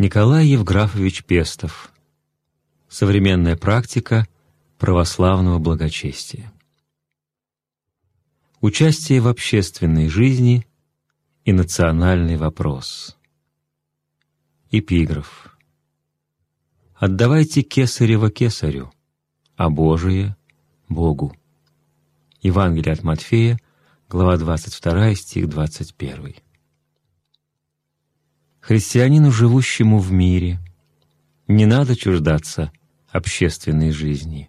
Николай Евграфович Пестов. Современная практика православного благочестия. Участие в общественной жизни и национальный вопрос. Эпиграф. «Отдавайте кесарево кесарю, а Божие — Богу». Евангелие от Матфея, глава 22, стих 21. Христианину, живущему в мире, не надо чуждаться общественной жизни.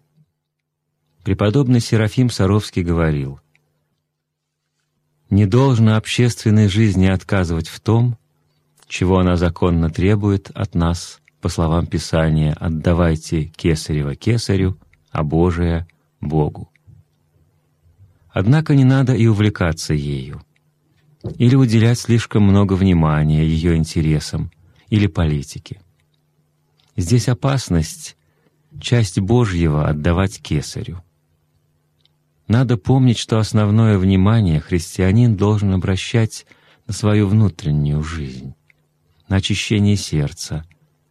Преподобный Серафим Саровский говорил, «Не должно общественной жизни отказывать в том, чего она законно требует от нас, по словам Писания, «Отдавайте кесарево кесарю, а Божие — Богу». Однако не надо и увлекаться ею — или уделять слишком много внимания ее интересам или политике. Здесь опасность — часть Божьего отдавать кесарю. Надо помнить, что основное внимание христианин должен обращать на свою внутреннюю жизнь, на очищение сердца,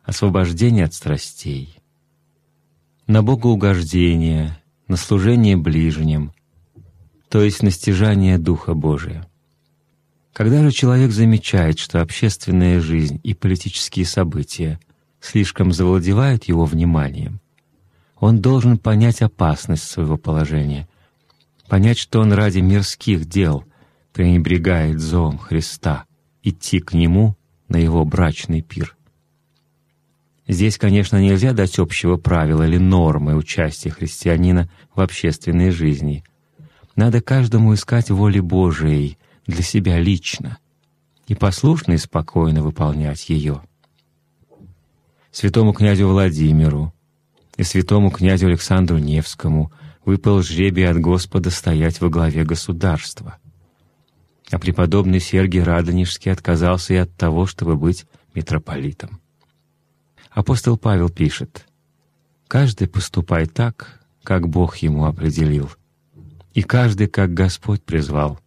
освобождение от страстей, на богоугождение, на служение ближним, то есть на стяжание Духа Божия. Когда же человек замечает, что общественная жизнь и политические события слишком завладевают его вниманием, он должен понять опасность своего положения, понять, что он ради мирских дел пренебрегает зовом Христа, идти к Нему на Его брачный пир. Здесь, конечно, нельзя дать общего правила или нормы участия христианина в общественной жизни. Надо каждому искать воли Божией — для себя лично и послушно и спокойно выполнять ее. Святому князю Владимиру и святому князю Александру Невскому выпал жребий от Господа стоять во главе государства. А преподобный Сергий Радонежский отказался и от того, чтобы быть митрополитом. Апостол Павел пишет, «Каждый поступай так, как Бог ему определил, и каждый, как Господь призвал,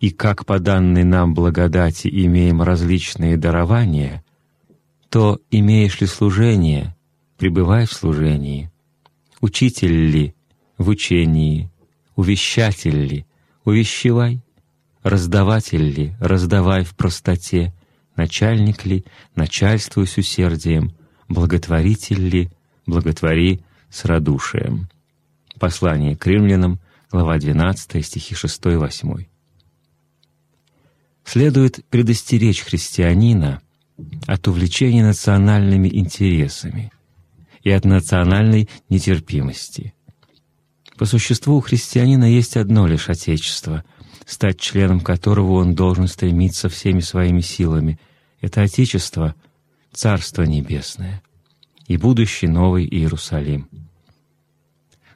и как по данной нам благодати имеем различные дарования, то имеешь ли служение, пребывай в служении, учитель ли в учении, увещатель ли, увещевай, раздаватель ли, раздавай в простоте, начальник ли, начальствуй с усердием, благотворитель ли, благотвори с радушием. Послание к римлянам, глава 12, стихи 6-8 следует предостеречь христианина от увлечения национальными интересами и от национальной нетерпимости. По существу у христианина есть одно лишь Отечество, стать членом которого он должен стремиться всеми своими силами. Это Отечество — Царство Небесное и будущий Новый Иерусалим.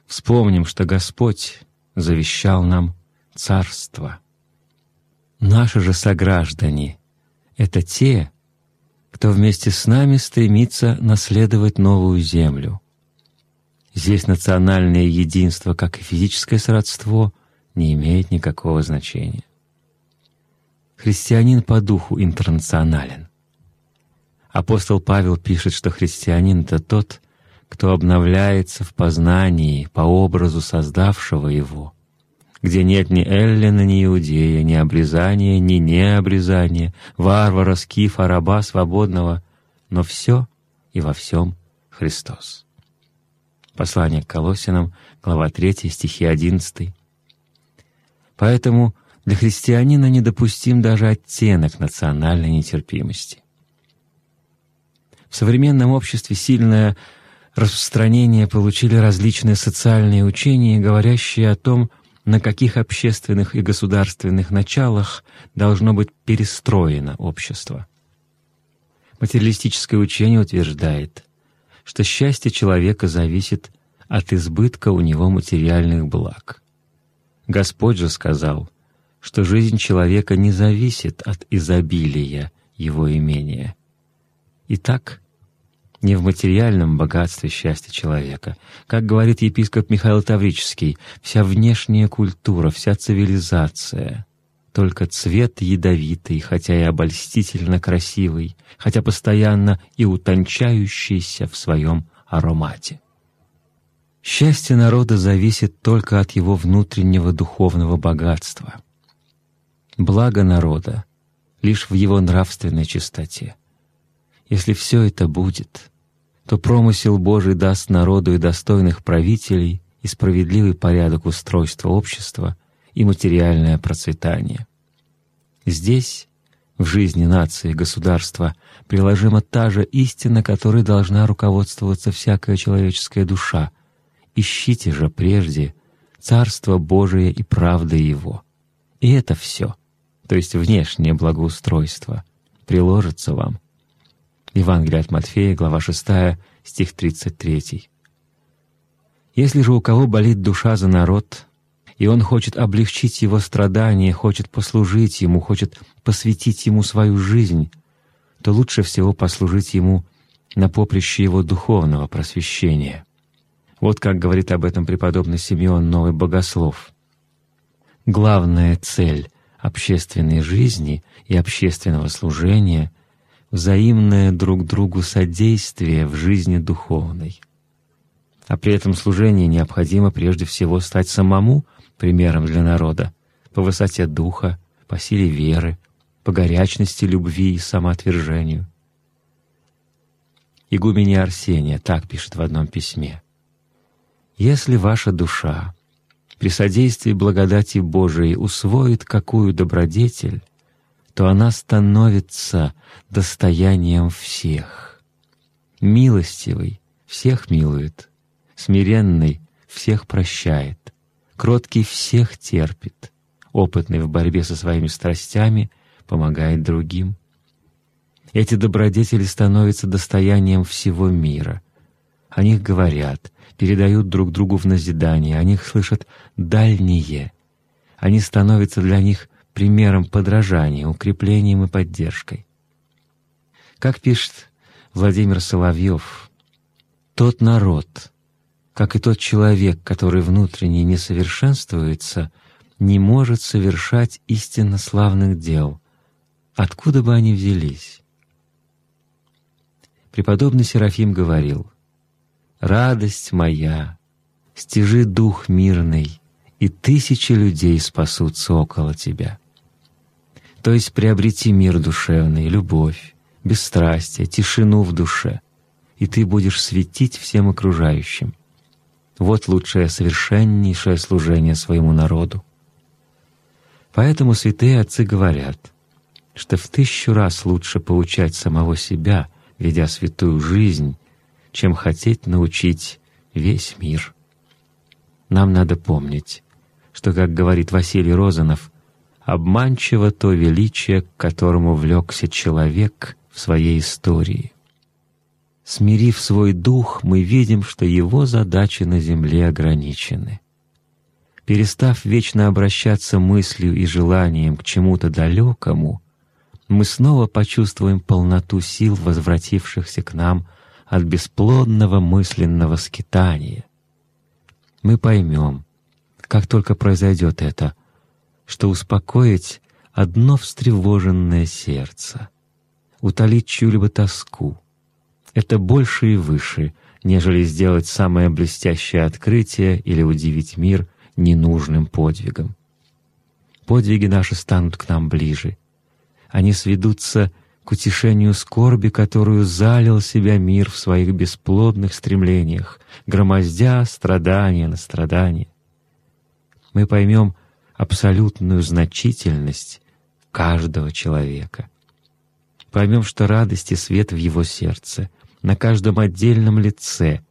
Вспомним, что Господь завещал нам Царство — Наши же сограждане — это те, кто вместе с нами стремится наследовать новую землю. Здесь национальное единство, как и физическое сродство, не имеет никакого значения. Христианин по духу интернационален. Апостол Павел пишет, что христианин — это тот, кто обновляется в познании по образу создавшего его — где нет ни Эллина, ни Иудея, ни обрезания, ни необрезания, варвара, скифа, раба, свободного, но все и во всем Христос. Послание к Колосинам, глава 3, стихи 11. Поэтому для христианина недопустим даже оттенок национальной нетерпимости. В современном обществе сильное распространение получили различные социальные учения, говорящие о том, на каких общественных и государственных началах должно быть перестроено общество. Материалистическое учение утверждает, что счастье человека зависит от избытка у него материальных благ. Господь же сказал, что жизнь человека не зависит от изобилия его имения. Итак, не в материальном богатстве счастья человека. Как говорит епископ Михаил Таврический, вся внешняя культура, вся цивилизация только цвет ядовитый, хотя и обольстительно красивый, хотя постоянно и утончающийся в своем аромате. Счастье народа зависит только от его внутреннего духовного богатства. Благо народа лишь в его нравственной чистоте. Если все это будет, то промысел Божий даст народу и достойных правителей, и справедливый порядок устройства общества, и материальное процветание. Здесь, в жизни нации и государства, приложима та же истина, которой должна руководствоваться всякая человеческая душа. Ищите же прежде Царство Божие и правды Его. И это все, то есть внешнее благоустройство, приложится вам. Евангелие от Матфея, глава 6, стих 33. Если же у кого болит душа за народ, и он хочет облегчить его страдания, хочет послужить ему, хочет посвятить ему свою жизнь, то лучше всего послужить ему на поприще его духовного просвещения. Вот как говорит об этом преподобный Симеон Новый Богослов. Главная цель общественной жизни и общественного служения — взаимное друг другу содействие в жизни духовной — а при этом служении необходимо прежде всего стать самому примером для народа по высоте духа, по силе веры, по горячности любви и самоотвержению. Игумене Арсения так пишет в одном письме. «Если ваша душа при содействии благодати Божией усвоит какую добродетель, то она становится достоянием всех. Милостивый всех милует, смиренный всех прощает, кроткий всех терпит, опытный в борьбе со своими страстями помогает другим. Эти добродетели становятся достоянием всего мира. О них говорят, передают друг другу в назидание, о них слышат дальние. Они становятся для них примером подражания, укреплением и поддержкой. Как пишет Владимир Соловьев, «Тот народ, как и тот человек, который внутренне не совершенствуется, не может совершать истинно славных дел, откуда бы они взялись. Преподобный Серафим говорил, «Радость моя, стяжи дух мирный, и тысячи людей спасутся около тебя». То есть приобрети мир душевный, любовь, бесстрастие, тишину в душе, и ты будешь светить всем окружающим — вот лучшее совершеннейшее служение своему народу. Поэтому святые отцы говорят, что в тысячу раз лучше поучать самого себя, ведя святую жизнь, чем хотеть научить весь мир. Нам надо помнить, что, как говорит Василий Розанов, обманчиво то величие, к которому влекся человек в своей истории. Смирив свой дух, мы видим, что его задачи на земле ограничены. Перестав вечно обращаться мыслью и желанием к чему-то далекому, мы снова почувствуем полноту сил, возвратившихся к нам от бесплодного мысленного скитания. Мы поймем, как только произойдет это, что успокоить одно встревоженное сердце, утолить чью-либо тоску — это больше и выше, нежели сделать самое блестящее открытие или удивить мир ненужным подвигом. Подвиги наши станут к нам ближе. Они сведутся к утешению скорби, которую залил себя мир в своих бесплодных стремлениях, громоздя страдания на страдания. Мы поймем абсолютную значительность каждого человека. Поймем, что радость и свет в его сердце — на каждом отдельном лице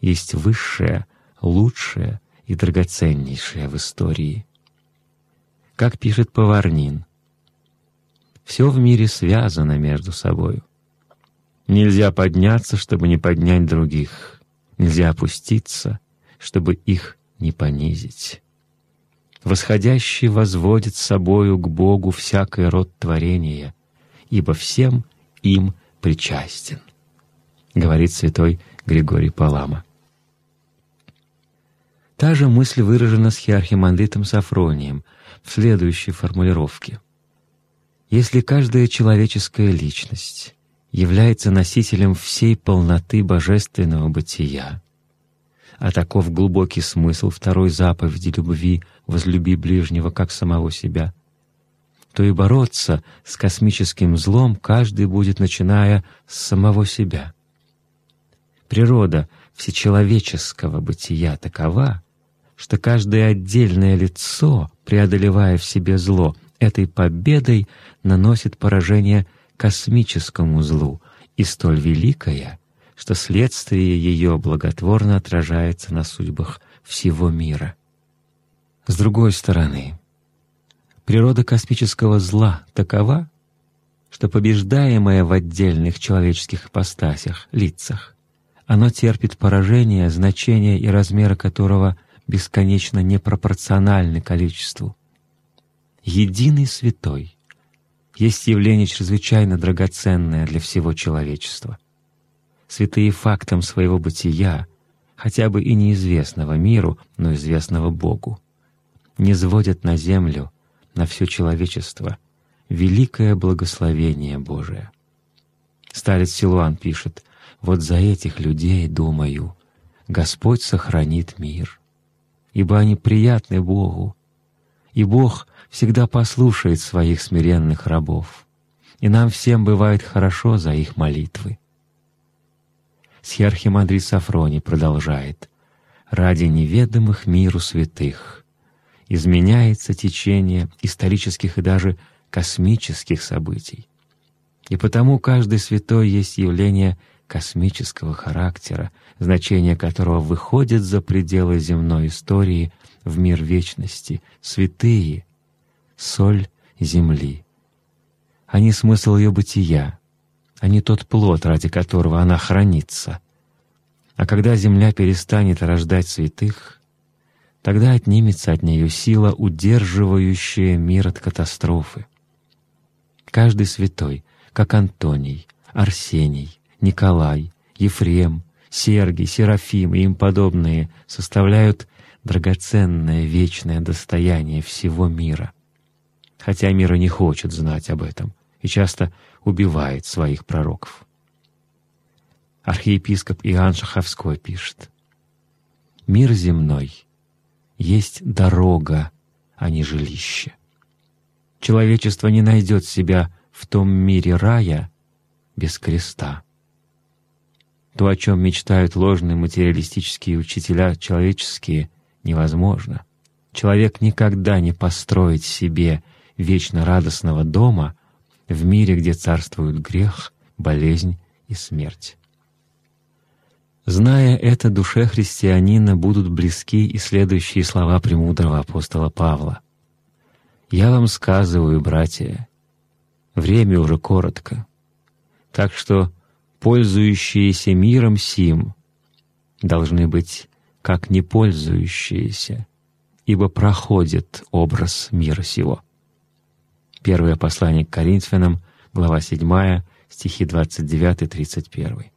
есть высшее, лучшее и драгоценнейшее в истории. Как пишет Поварнин, «Все в мире связано между собою. Нельзя подняться, чтобы не поднять других, нельзя опуститься, чтобы их не понизить. Восходящий возводит собою к Богу всякий род творения, ибо всем им причастен говорит святой Григорий Палама. Та же мысль выражена с хиархимандритом Сафронием в следующей формулировке. Если каждая человеческая личность является носителем всей полноты божественного бытия, а таков глубокий смысл второй заповеди любви «возлюби ближнего, как самого себя», то и бороться с космическим злом каждый будет, начиная с самого себя. Природа всечеловеческого бытия такова, что каждое отдельное лицо, преодолевая в себе зло, этой победой наносит поражение космическому злу, и столь великое, что следствие ее благотворно отражается на судьбах всего мира. С другой стороны, природа космического зла такова, что побеждаемое в отдельных человеческих ипостасях, лицах, оно терпит поражение, значение и размеры которого бесконечно непропорциональны количеству. Единый святой есть явление чрезвычайно драгоценное для всего человечества — святые фактом своего бытия, хотя бы и неизвестного миру, но известного Богу, не сводят на землю, на все человечество, великое благословение Божие. Старец Силуан пишет, «Вот за этих людей, думаю, Господь сохранит мир, ибо они приятны Богу, и Бог всегда послушает своих смиренных рабов, и нам всем бывает хорошо за их молитвы. Схиархимандрит Сафрони продолжает. «Ради неведомых миру святых изменяется течение исторических и даже космических событий. И потому каждый святой есть явление космического характера, значение которого выходит за пределы земной истории в мир вечности, святые, соль земли. Они смысл ее бытия, не тот плод, ради которого она хранится. А когда земля перестанет рождать святых, тогда отнимется от нее сила, удерживающая мир от катастрофы. Каждый святой, как Антоний, Арсений, Николай, Ефрем, Сергий, Серафим и им подобные, составляют драгоценное вечное достояние всего мира. Хотя мир и не хочет знать об этом, и часто убивает своих пророков. Архиепископ Иоанн Шаховской пишет, «Мир земной есть дорога, а не жилище. Человечество не найдет себя в том мире рая без креста. То, о чем мечтают ложные материалистические учителя человеческие, невозможно. Человек никогда не построит себе вечно радостного дома, в мире, где царствуют грех, болезнь и смерть. Зная это, душе христианина будут близки и следующие слова премудрого апостола Павла. «Я вам сказываю, братья, время уже коротко, так что пользующиеся миром сим должны быть как не пользующиеся, ибо проходит образ мира сего». Первое послание к Коринфянам, глава 7, стихи 29-31.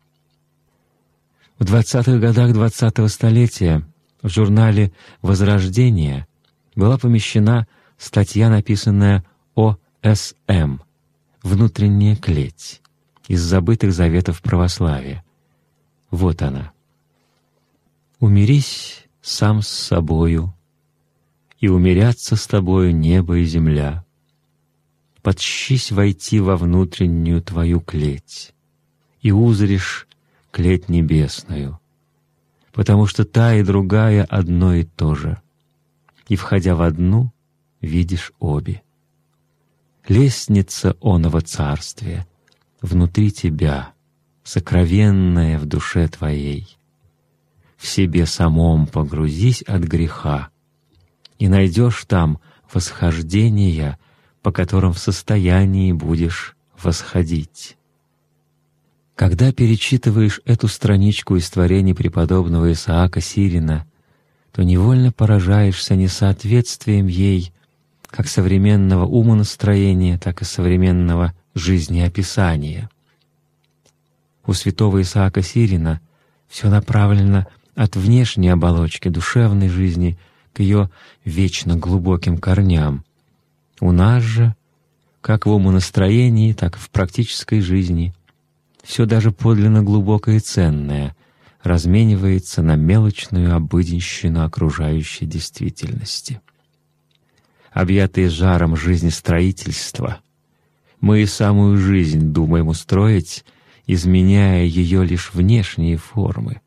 В 20-х годах 20-го столетия в журнале «Возрождение» была помещена статья, написанная «ОСМ» — «Внутренняя клеть» из забытых заветов православия. Вот она. «Умирись сам с собою, и умирятся с тобою небо и земля, подщись войти во внутреннюю твою клеть, и узришь клеть небесную, потому что та и другая одно и то же, и, входя в одну, видишь обе. Лестница оного царствия внутри тебя, сокровенная в душе твоей. В себе самом погрузись от греха, и найдешь там восхождение по которым в состоянии будешь восходить. Когда перечитываешь эту страничку из творений преподобного Исаака Сирина, то невольно поражаешься несоответствием ей как современного умонастроения, так и современного жизнеописания. У святого Исаака Сирина все направлено от внешней оболочки душевной жизни к ее вечно глубоким корням. У нас же, как в умонастроении, так и в практической жизни, все даже подлинно глубокое и ценное разменивается на мелочную обыденщину окружающей действительности. Объятые жаром жизни строительства, мы и самую жизнь думаем устроить, изменяя ее лишь внешние формы,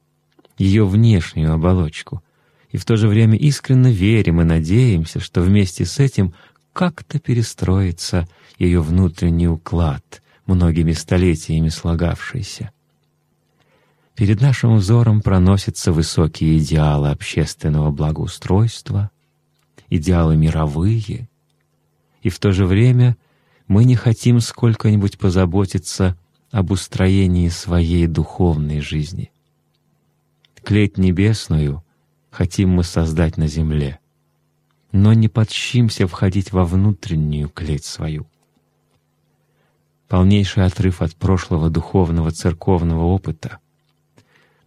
ее внешнюю оболочку, и в то же время искренне верим и надеемся, что вместе с этим как-то перестроится ее внутренний уклад, многими столетиями слагавшийся. Перед нашим взором проносятся высокие идеалы общественного благоустройства, идеалы мировые, и в то же время мы не хотим сколько-нибудь позаботиться об устроении своей духовной жизни. Клеть небесную хотим мы создать на земле, но не подщимся входить во внутреннюю клеть свою. Полнейший отрыв от прошлого духовного церковного опыта,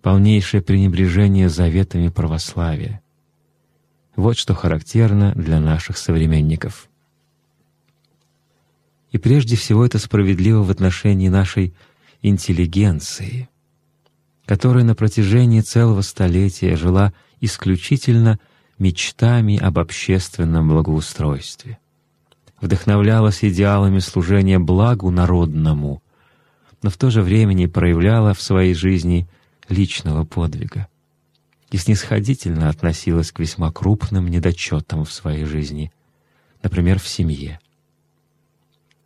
полнейшее пренебрежение заветами православия — вот что характерно для наших современников. И прежде всего это справедливо в отношении нашей интеллигенции — которая на протяжении целого столетия жила исключительно мечтами об общественном благоустройстве, вдохновлялась идеалами служения благу народному, но в то же время не проявляла в своей жизни личного подвига и снисходительно относилась к весьма крупным недочетам в своей жизни, например, в семье.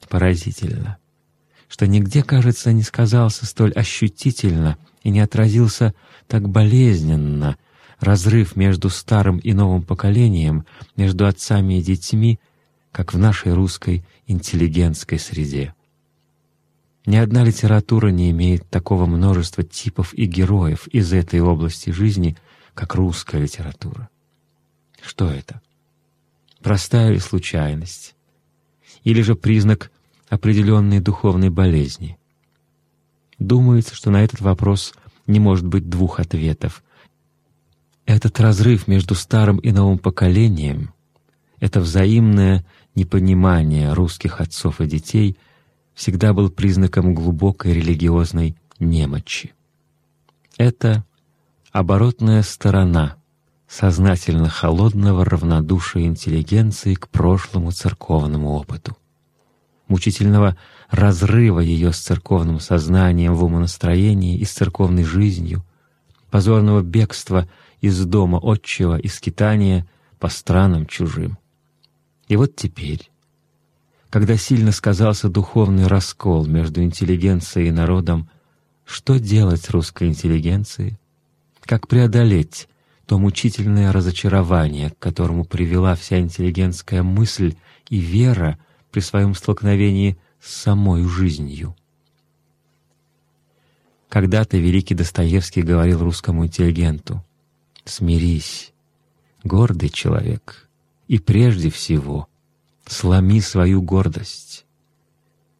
Поразительно, что нигде, кажется, не сказался столь ощутительно — и не отразился так болезненно разрыв между старым и новым поколением, между отцами и детьми, как в нашей русской интеллигентской среде. Ни одна литература не имеет такого множества типов и героев из этой области жизни, как русская литература. Что это? Простая ли случайность? Или же признак определенной духовной болезни? Думается, что на этот вопрос не может быть двух ответов. Этот разрыв между старым и новым поколением, это взаимное непонимание русских отцов и детей всегда был признаком глубокой религиозной немочи. Это оборотная сторона сознательно холодного равнодушия интеллигенции к прошлому церковному опыту, мучительного разрыва ее с церковным сознанием в умонастроении и с церковной жизнью, позорного бегства из дома отчего и скитания по странам чужим. И вот теперь, когда сильно сказался духовный раскол между интеллигенцией и народом, что делать русской интеллигенции? Как преодолеть то мучительное разочарование, к которому привела вся интеллигентская мысль и вера при своем столкновении с самой жизнью. Когда-то великий Достоевский говорил русскому интеллигенту «Смирись, гордый человек, и прежде всего сломи свою гордость».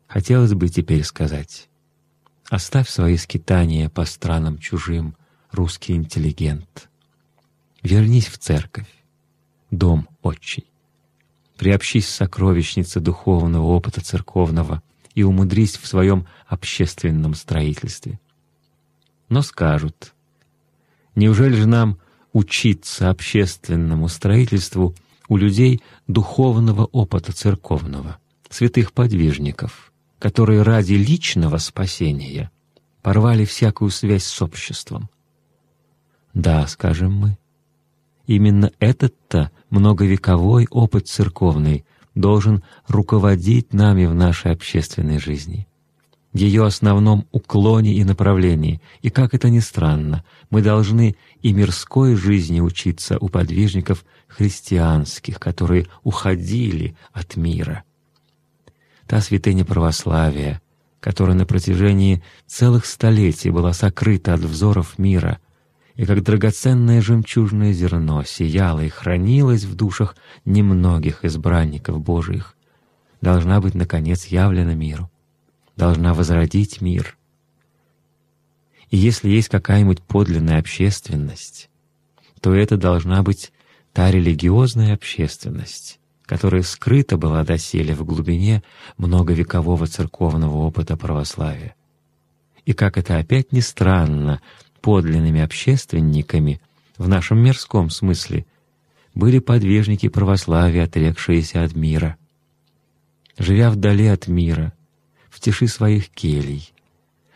Хотелось бы теперь сказать «Оставь свои скитания по странам чужим, русский интеллигент. Вернись в церковь, дом отчий приобщись сокровищнице духовного опыта церковного и умудрись в своем общественном строительстве. Но скажут, неужели же нам учиться общественному строительству у людей духовного опыта церковного, святых подвижников, которые ради личного спасения порвали всякую связь с обществом? Да, скажем мы, Именно этот-то многовековой опыт церковный должен руководить нами в нашей общественной жизни, в ее основном уклоне и направлении. И как это ни странно, мы должны и мирской жизни учиться у подвижников христианских, которые уходили от мира. Та святыня православия, которая на протяжении целых столетий была сокрыта от взоров мира — и как драгоценное жемчужное зерно сияло и хранилось в душах немногих избранников Божиих, должна быть, наконец, явлена миру, должна возродить мир. И если есть какая-нибудь подлинная общественность, то это должна быть та религиозная общественность, которая скрыта была доселе в глубине многовекового церковного опыта православия. И как это опять ни странно, подлинными общественниками в нашем мирском смысле были подвижники православия, отрекшиеся от мира. Живя вдали от мира, в тиши своих келей,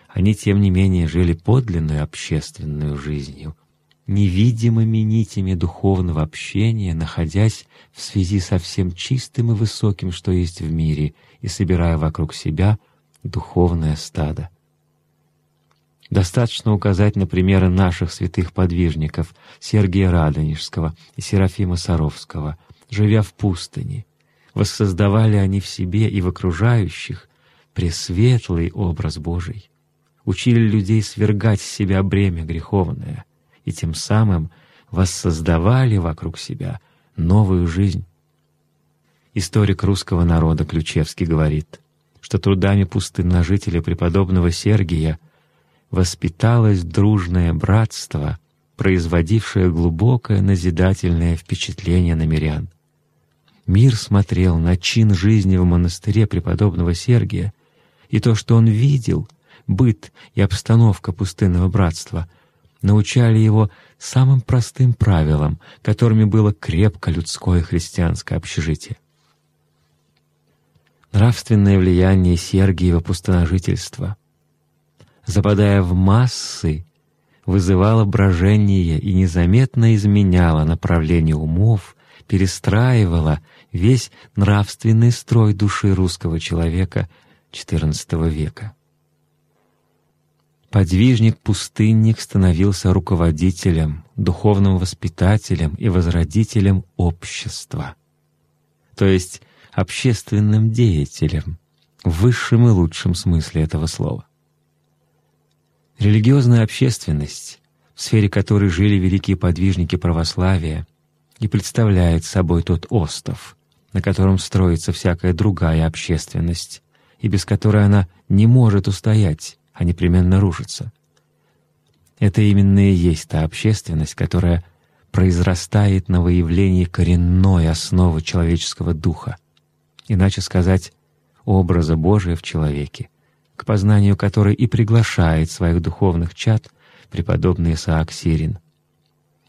они, тем не менее, жили подлинную общественную жизнью, невидимыми нитями духовного общения, находясь в связи со всем чистым и высоким, что есть в мире, и собирая вокруг себя духовное стадо. Достаточно указать на примеры наших святых подвижников Сергия Радонежского и Серафима Саровского, живя в пустыне. Воссоздавали они в себе и в окружающих пресветлый образ Божий, учили людей свергать с себя бремя греховное и тем самым воссоздавали вокруг себя новую жизнь. Историк русского народа Ключевский говорит, что трудами пустынножителя преподобного Сергия — воспиталось дружное братство, производившее глубокое назидательное впечатление на мирян. Мир смотрел на чин жизни в монастыре преподобного Сергия, и то, что он видел, быт и обстановка пустынного братства, научали его самым простым правилам, которыми было крепко людское христианское общежитие. Нравственное влияние Сергиева пустоножительства — западая в массы, вызывала брожение и незаметно изменяла направление умов, перестраивала весь нравственный строй души русского человека XIV века. Подвижник-пустынник становился руководителем, духовным воспитателем и возродителем общества, то есть общественным деятелем в высшем и лучшем смысле этого слова. Религиозная общественность, в сфере которой жили великие подвижники православия, и представляет собой тот остов, на котором строится всякая другая общественность, и без которой она не может устоять, а непременно рушится. Это именно и есть та общественность, которая произрастает на выявлении коренной основы человеческого духа, иначе сказать, образа Божия в человеке — к познанию которой и приглашает своих духовных чад преподобный Исаак Сирин.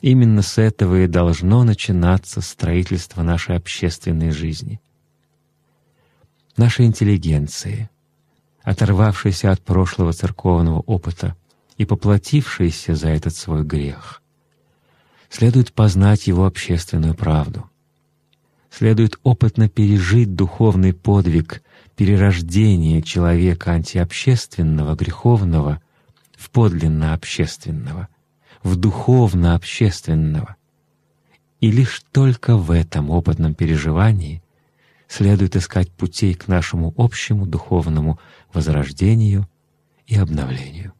Именно с этого и должно начинаться строительство нашей общественной жизни. Нашей интеллигенции, оторвавшейся от прошлого церковного опыта и поплатившейся за этот свой грех, следует познать его общественную правду. Следует опытно пережить духовный подвиг перерождение человека антиобщественного, греховного в подлинно общественного, в духовно общественного. И лишь только в этом опытном переживании следует искать путей к нашему общему духовному возрождению и обновлению.